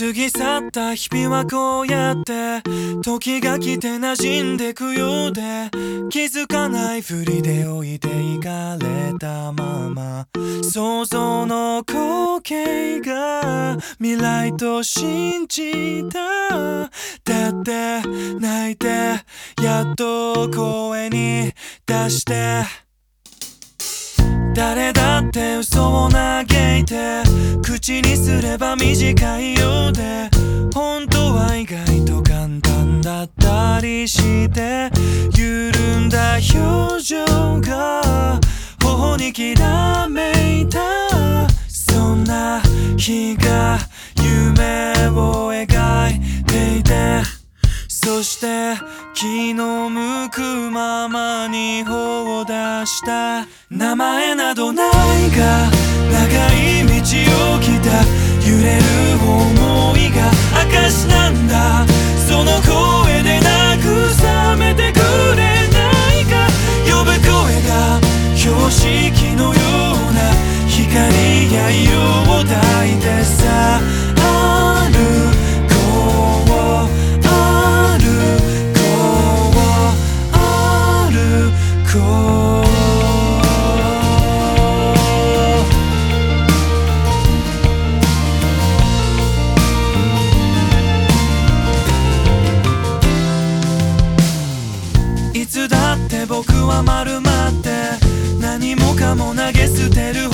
過ぎ去った日々はこうやって時が来て馴染んでくようで気づかないふりで置いていかれたまま想像の光景が未来と信じただって泣いてやっと声に出して誰だって嘘を嘆いて口にすれば短いようで本当は意外と簡単だったりして緩んだ表情が頬にきらめいたそんな日が夢を描いていてそして気の向くままに頬を出した名前などないが長い道を来た。いつだって僕は丸まって何もかも投げ捨てる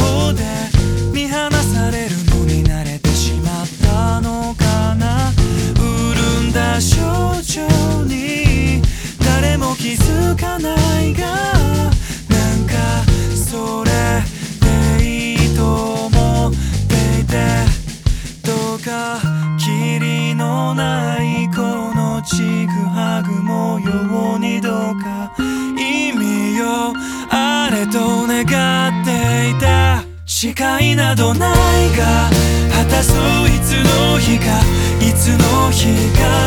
視界などないが果たすいつの日かいつの日か。